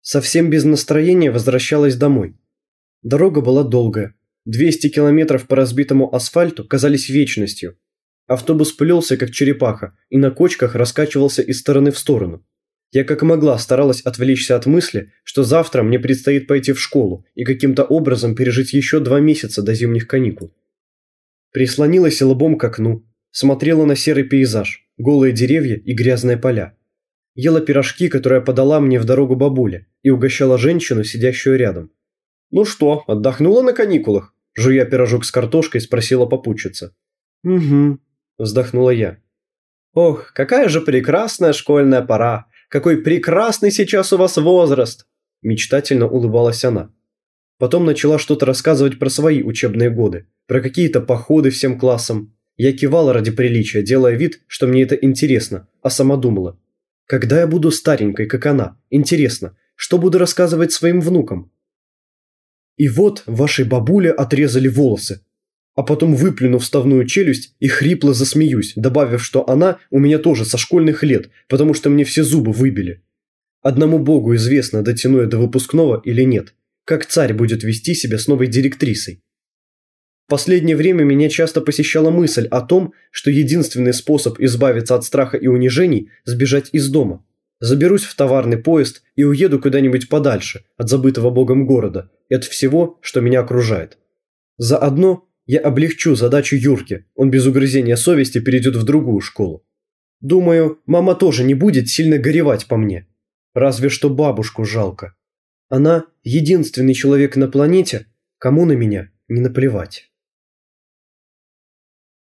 Совсем без настроения возвращалась домой. Дорога была долгая. 200 километров по разбитому асфальту казались вечностью. Автобус плелся, как черепаха, и на кочках раскачивался из стороны в сторону. Я как могла старалась отвлечься от мысли, что завтра мне предстоит пойти в школу и каким-то образом пережить еще два месяца до зимних каникул. Прислонилась лбом к окну, смотрела на серый пейзаж, голые деревья и грязные поля. Ела пирожки, которые подала мне в дорогу бабуля, и угощала женщину, сидящую рядом. «Ну что, отдохнула на каникулах?» Жуя пирожок с картошкой, спросила попутчица. «Угу», – вздохнула я. «Ох, какая же прекрасная школьная пора! Какой прекрасный сейчас у вас возраст!» Мечтательно улыбалась она. Потом начала что-то рассказывать про свои учебные годы, про какие-то походы всем классом. Я кивала ради приличия, делая вид, что мне это интересно, а сама думала. Когда я буду старенькой, как она? Интересно, что буду рассказывать своим внукам? И вот вашей бабуле отрезали волосы. А потом выплюну вставную челюсть и хрипло засмеюсь, добавив, что она у меня тоже со школьных лет, потому что мне все зубы выбили. Одному богу известно, дотяну я до выпускного или нет. Как царь будет вести себя с новой директрисой. Последнее время меня часто посещала мысль о том, что единственный способ избавиться от страха и унижений – сбежать из дома. Заберусь в товарный поезд и уеду куда-нибудь подальше от забытого богом города и от всего, что меня окружает. Заодно я облегчу задачу Юрки, он без угрызения совести перейдет в другую школу. Думаю, мама тоже не будет сильно горевать по мне. Разве что бабушку жалко. Она единственный человек на планете, кому на меня не наплевать.